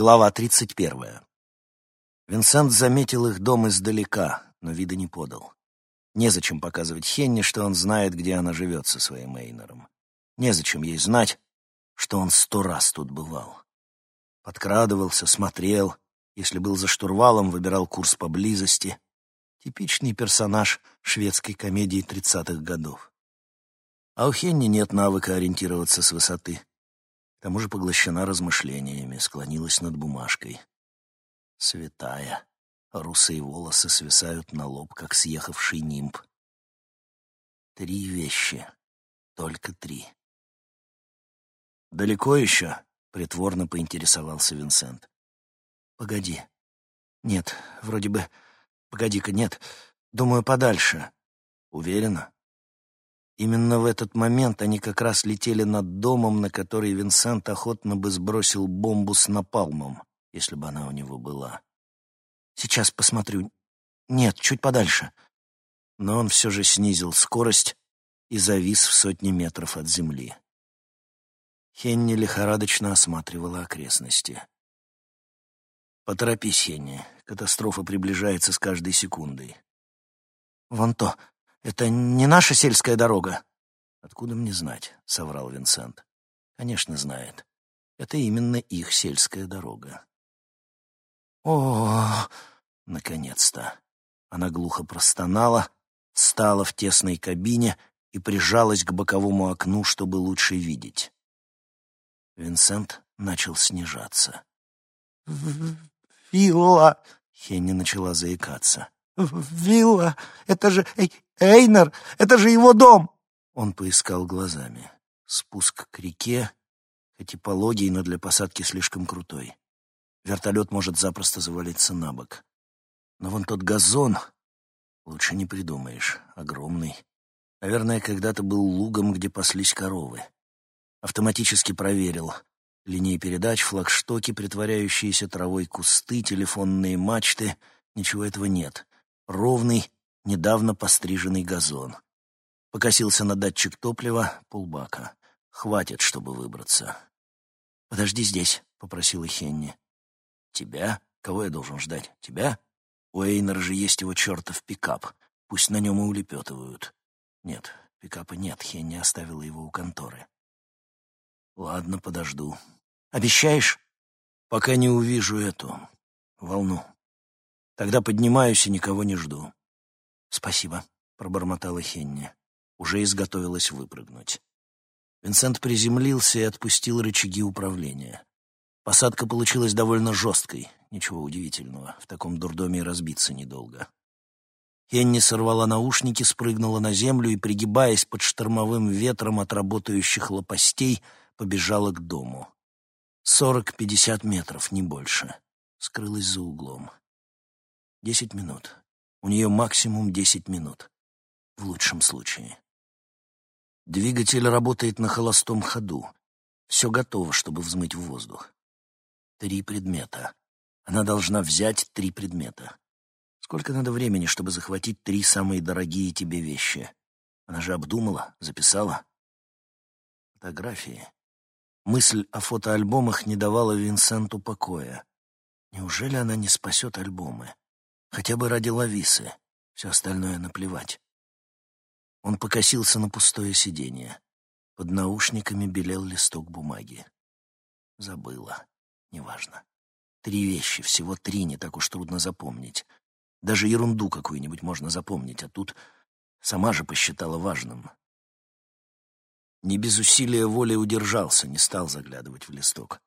Глава 31. Винсент заметил их дом издалека, но вида не подал. Незачем показывать Хенни, что он знает, где она живет со своим Эйнером. Незачем ей знать, что он сто раз тут бывал. Подкрадывался, смотрел, если был за штурвалом, выбирал курс поблизости. Типичный персонаж шведской комедии тридцатых годов. А у Хенни нет навыка ориентироваться с высоты. К тому же поглощена размышлениями, склонилась над бумажкой. Святая. Русые волосы свисают на лоб, как съехавший нимб. Три вещи. Только три. «Далеко еще?» — притворно поинтересовался Винсент. «Погоди. Нет, вроде бы... Погоди-ка, нет. Думаю, подальше. Уверена?» Именно в этот момент они как раз летели над домом, на который Винсент охотно бы сбросил бомбу с напалмом, если бы она у него была. «Сейчас посмотрю. Нет, чуть подальше». Но он все же снизил скорость и завис в сотни метров от земли. Хенни лихорадочно осматривала окрестности. «Поторопись, Хенни. Катастрофа приближается с каждой секундой». «Вон то», это не наша сельская дорога?» «Откуда мне знать?» — соврал Винсент. «Конечно, знает. Это именно их сельская дорога». «О, наконец-то!» Она глухо простонала, встала в тесной кабине и прижалась к боковому окну, чтобы лучше видеть. Винсент начал снижаться. «Вилла!» — Хенни начала заикаться. «Вилла! Это же... Эй, Эйнер! Это же его дом!» Он поискал глазами. Спуск к реке, хоть и пологий, но для посадки слишком крутой. Вертолет может запросто завалиться на бок. Но вон тот газон... Лучше не придумаешь. Огромный. Наверное, когда-то был лугом, где паслись коровы. Автоматически проверил. Линии передач, флагштоки, притворяющиеся травой кусты, телефонные мачты. Ничего этого нет ровный, недавно постриженный газон. Покосился на датчик топлива полбака. Хватит, чтобы выбраться. «Подожди здесь», — попросила Хенни. «Тебя? Кого я должен ждать? Тебя? У Эйнера же есть его чертов пикап. Пусть на нем и улепетывают». «Нет, пикапа нет, Хенни оставила его у конторы». «Ладно, подожду. Обещаешь?» «Пока не увижу эту волну». Тогда поднимаюсь и никого не жду. «Спасибо», — пробормотала Хенни. Уже изготовилась выпрыгнуть. Винсент приземлился и отпустил рычаги управления. Посадка получилась довольно жесткой. Ничего удивительного, в таком дурдоме разбиться недолго. Хенни сорвала наушники, спрыгнула на землю и, пригибаясь под штормовым ветром от работающих лопастей, побежала к дому. Сорок-пятьдесят метров, не больше. Скрылась за углом. Десять минут. У нее максимум десять минут. В лучшем случае. Двигатель работает на холостом ходу. Все готово, чтобы взмыть в воздух. Три предмета. Она должна взять три предмета. Сколько надо времени, чтобы захватить три самые дорогие тебе вещи? Она же обдумала, записала. Фотографии. Мысль о фотоальбомах не давала Винсенту покоя. Неужели она не спасет альбомы? Хотя бы ради Лависы. Все остальное наплевать. Он покосился на пустое сиденье. Под наушниками белел листок бумаги. Забыла. Неважно. Три вещи, всего три, не так уж трудно запомнить. Даже ерунду какую-нибудь можно запомнить, а тут сама же посчитала важным. Не без усилия воли удержался, не стал заглядывать в листок.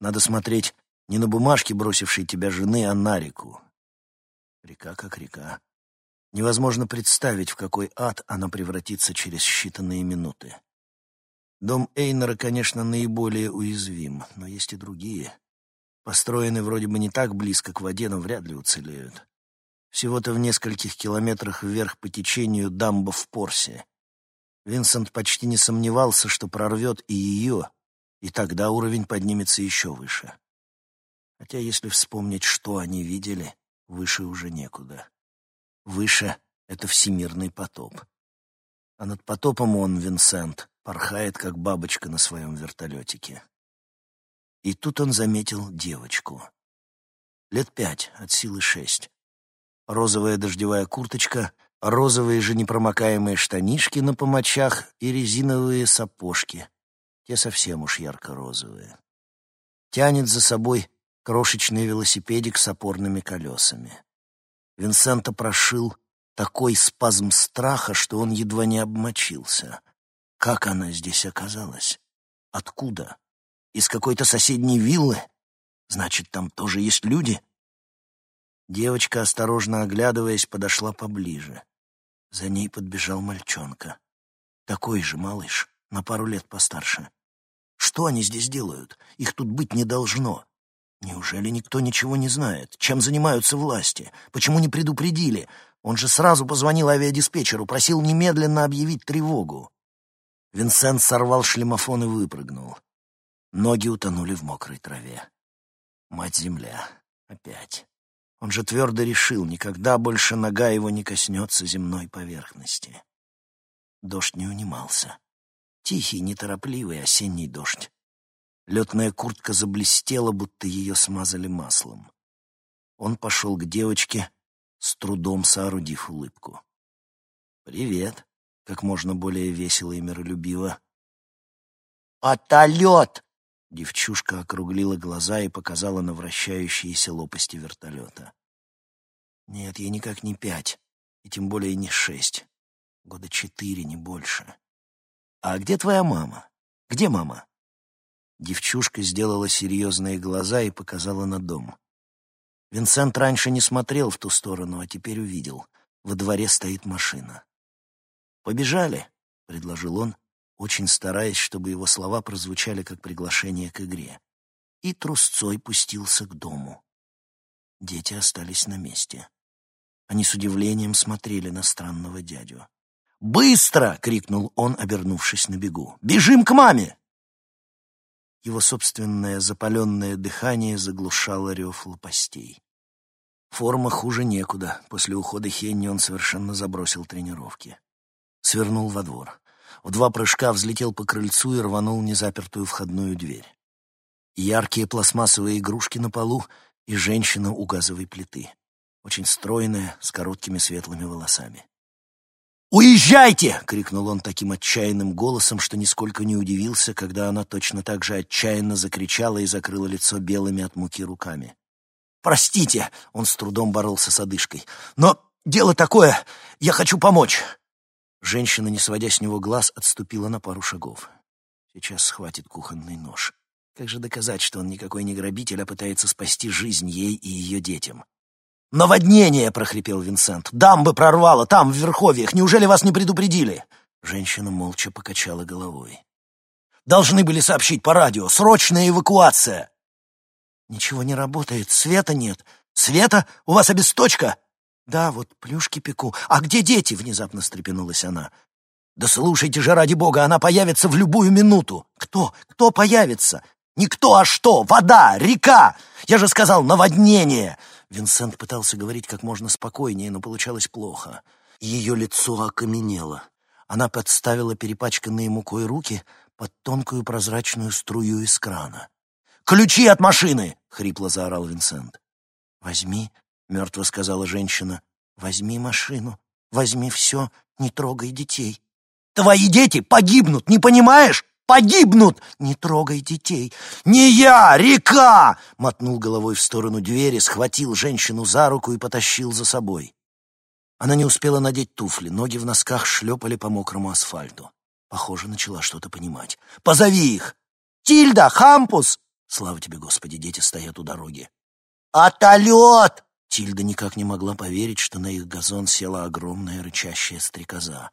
Надо смотреть не на бумажки, бросившей тебя жены, а на реку, Река как река. Невозможно представить, в какой ад она превратится через считанные минуты. Дом Эйнера, конечно, наиболее уязвим, но есть и другие. Построены вроде бы не так близко к воде, но вряд ли уцелеют. Всего-то в нескольких километрах вверх по течению дамба в Порсе. Винсент почти не сомневался, что прорвет и ее, и тогда уровень поднимется еще выше. Хотя если вспомнить, что они видели, Выше уже некуда. Выше — это всемирный потоп. А над потопом он, Винсент, порхает, как бабочка на своем вертолетике. И тут он заметил девочку. Лет пять, от силы шесть. Розовая дождевая курточка, розовые же непромокаемые штанишки на помочах и резиновые сапожки. Те совсем уж ярко-розовые. Тянет за собой крошечный велосипедик с опорными колесами. Винсента прошил такой спазм страха, что он едва не обмочился. Как она здесь оказалась? Откуда? Из какой-то соседней виллы? Значит, там тоже есть люди? Девочка, осторожно оглядываясь, подошла поближе. За ней подбежал мальчонка. Такой же малыш, на пару лет постарше. Что они здесь делают? Их тут быть не должно. Неужели никто ничего не знает? Чем занимаются власти? Почему не предупредили? Он же сразу позвонил авиадиспетчеру, просил немедленно объявить тревогу. Винсент сорвал шлемофон и выпрыгнул. Ноги утонули в мокрой траве. Мать-земля. Опять. Он же твердо решил, никогда больше нога его не коснется земной поверхности. Дождь не унимался. Тихий, неторопливый осенний дождь. Летная куртка заблестела, будто ее смазали маслом. Он пошел к девочке, с трудом соорудив улыбку. «Привет», — как можно более весело и миролюбиво. «Отолет!» — девчушка округлила глаза и показала на вращающиеся лопасти вертолета. «Нет, ей никак не пять, и тем более не шесть. Года четыре, не больше. А где твоя мама? Где мама?» Девчушка сделала серьезные глаза и показала на дом. Винсент раньше не смотрел в ту сторону, а теперь увидел. Во дворе стоит машина. «Побежали», — предложил он, очень стараясь, чтобы его слова прозвучали как приглашение к игре. И трусцой пустился к дому. Дети остались на месте. Они с удивлением смотрели на странного дядю. «Быстро!» — крикнул он, обернувшись на бегу. «Бежим к маме!» Его собственное запаленное дыхание заглушало рев лопастей. Форма хуже некуда. После ухода Хенни он совершенно забросил тренировки. Свернул во двор. В два прыжка взлетел по крыльцу и рванул незапертую входную дверь. Яркие пластмассовые игрушки на полу и женщина у газовой плиты. Очень стройная, с короткими светлыми волосами. «Уезжайте!» — крикнул он таким отчаянным голосом, что нисколько не удивился, когда она точно так же отчаянно закричала и закрыла лицо белыми от муки руками. «Простите!» — он с трудом боролся с одышкой. «Но дело такое! Я хочу помочь!» Женщина, не сводя с него глаз, отступила на пару шагов. Сейчас схватит кухонный нож. Как же доказать, что он никакой не грабитель, а пытается спасти жизнь ей и ее детям? «Наводнение!» — прохрипел Винсент. «Дамбы прорвало, там, в Верховьях. Неужели вас не предупредили?» Женщина молча покачала головой. «Должны были сообщить по радио. Срочная эвакуация!» «Ничего не работает. Света нет. Света? У вас обесточка?» «Да, вот плюшки пеку. А где дети?» — внезапно встрепенулась она. «Да слушайте же, ради бога, она появится в любую минуту!» «Кто? Кто появится?» «Никто, а что? Вода! Река! Я же сказал, наводнение!» Винсент пытался говорить как можно спокойнее, но получалось плохо. Ее лицо окаменело. Она подставила перепачканные мукой руки под тонкую прозрачную струю из крана. «Ключи от машины!» — хрипло заорал Винсент. «Возьми», — мертво сказала женщина, — «возьми машину, возьми все, не трогай детей». «Твои дети погибнут, не понимаешь? Погибнут! Не трогай детей! Не я, река!» Мотнул головой в сторону двери, схватил женщину за руку и потащил за собой. Она не успела надеть туфли, ноги в носках шлепали по мокрому асфальту. Похоже, начала что-то понимать. «Позови их!» «Тильда! Хампус!» Слава тебе, Господи, дети стоят у дороги. «Отолет!» Тильда никак не могла поверить, что на их газон села огромная рычащая стрекоза.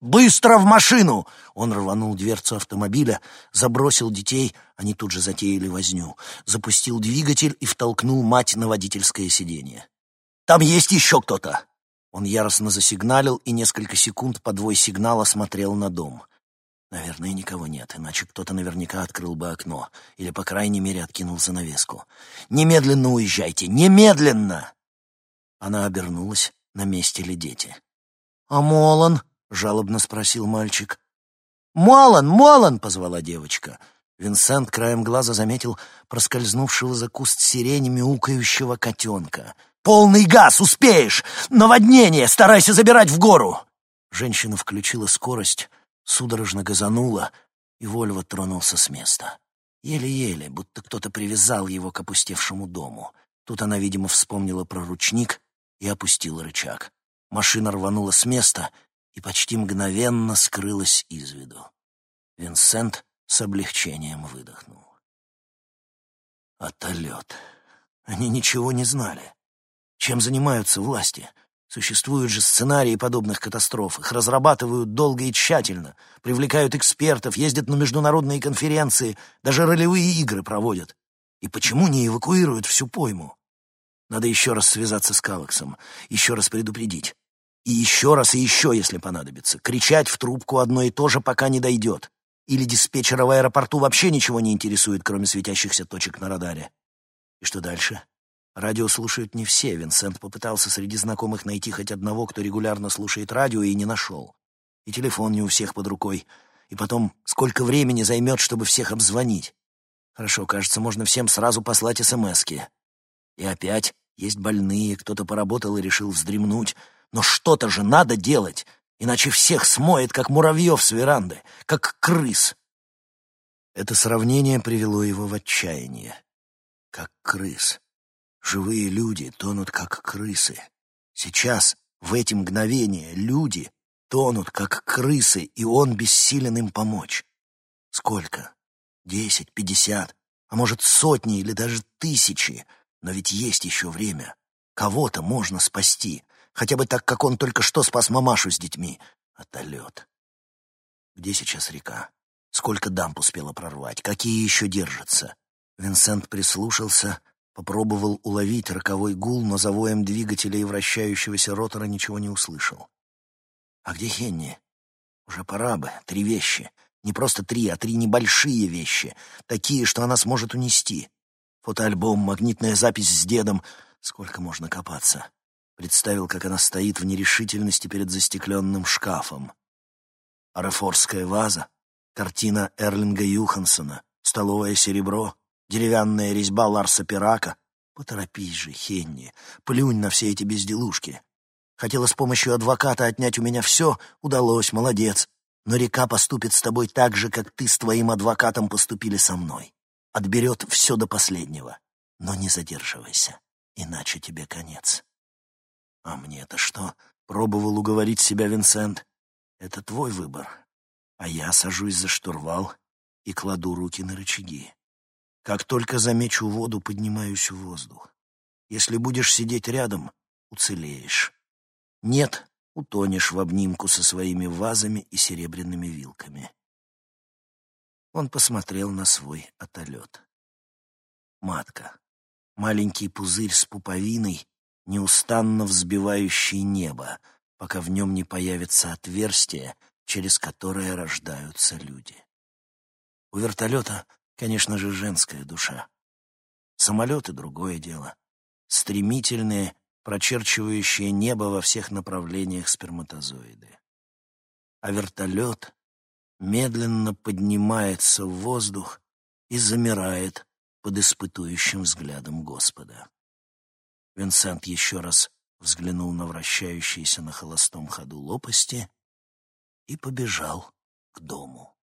«Быстро в машину!» Он рванул дверцу автомобиля, забросил детей, они тут же затеяли возню, запустил двигатель и втолкнул мать на водительское сиденье. «Там есть еще кто-то!» Он яростно засигналил и несколько секунд по двой сигнала смотрел на дом. Наверное, никого нет, иначе кто-то наверняка открыл бы окно или, по крайней мере, откинул занавеску. «Немедленно уезжайте! Немедленно!» Она обернулась, на месте ли дети. «А Молан?» — жалобно спросил мальчик. «Молан, Молан!» — позвала девочка. Винсент краем глаза заметил проскользнувшего за куст сирени мяукающего котенка. «Полный газ! Успеешь! Наводнение! Старайся забирать в гору!» Женщина включила скорость, судорожно газанула, и Вольво тронулся с места. Еле-еле, будто кто-то привязал его к опустевшему дому. Тут она, видимо, вспомнила про ручник и опустила рычаг. Машина рванула с места и почти мгновенно скрылась из виду. Винсент с облегчением выдохнул. Отолет. Они ничего не знали. Чем занимаются власти? Существуют же сценарии подобных катастроф. Их разрабатывают долго и тщательно, привлекают экспертов, ездят на международные конференции, даже ролевые игры проводят. И почему не эвакуируют всю пойму? Надо еще раз связаться с Калаксом, еще раз предупредить. И еще раз и еще, если понадобится. Кричать в трубку одно и то же, пока не дойдет. Или диспетчера в аэропорту вообще ничего не интересует, кроме светящихся точек на радаре. И что дальше? Радио слушают не все. Винсент попытался среди знакомых найти хоть одного, кто регулярно слушает радио, и не нашел. И телефон не у всех под рукой. И потом, сколько времени займет, чтобы всех обзвонить? Хорошо, кажется, можно всем сразу послать СМСки. И опять есть больные, кто-то поработал и решил вздремнуть. Но что-то же надо делать иначе всех смоет, как муравьев с веранды, как крыс. Это сравнение привело его в отчаяние. Как крыс. Живые люди тонут, как крысы. Сейчас, в эти мгновения, люди тонут, как крысы, и он бессилен им помочь. Сколько? Десять, пятьдесят, а может сотни или даже тысячи. Но ведь есть еще время. Кого-то можно спасти — Хотя бы так, как он только что спас мамашу с детьми. Отолет. Где сейчас река? Сколько дамб успела прорвать? Какие еще держатся? Винсент прислушался, попробовал уловить роковой гул, но за воем двигателя и вращающегося ротора ничего не услышал. А где Хенни? Уже пора бы. Три вещи. Не просто три, а три небольшие вещи. Такие, что она сможет унести. Фотоальбом, магнитная запись с дедом. Сколько можно копаться? Представил, как она стоит в нерешительности перед застекленным шкафом. Арафорская ваза, картина Эрлинга Юхансона, столовое серебро, деревянная резьба Ларса Пирака. Поторопись же, Хенни, плюнь на все эти безделушки. Хотела с помощью адвоката отнять у меня все, удалось, молодец. Но река поступит с тобой так же, как ты с твоим адвокатом поступили со мной. Отберет все до последнего. Но не задерживайся, иначе тебе конец. «А мне-то что?» — пробовал уговорить себя Винсент. «Это твой выбор. А я сажусь за штурвал и кладу руки на рычаги. Как только замечу воду, поднимаюсь в воздух. Если будешь сидеть рядом, уцелеешь. Нет, утонешь в обнимку со своими вазами и серебряными вилками». Он посмотрел на свой отолет. Матка. Маленький пузырь с пуповиной неустанно взбивающий небо, пока в нем не появится отверстие, через которое рождаются люди. У вертолета, конечно же, женская душа. Самолеты — другое дело. Стремительные, прочерчивающие небо во всех направлениях сперматозоиды. А вертолет медленно поднимается в воздух и замирает под испытующим взглядом Господа. Винсент еще раз взглянул на вращающиеся на холостом ходу лопасти и побежал к дому.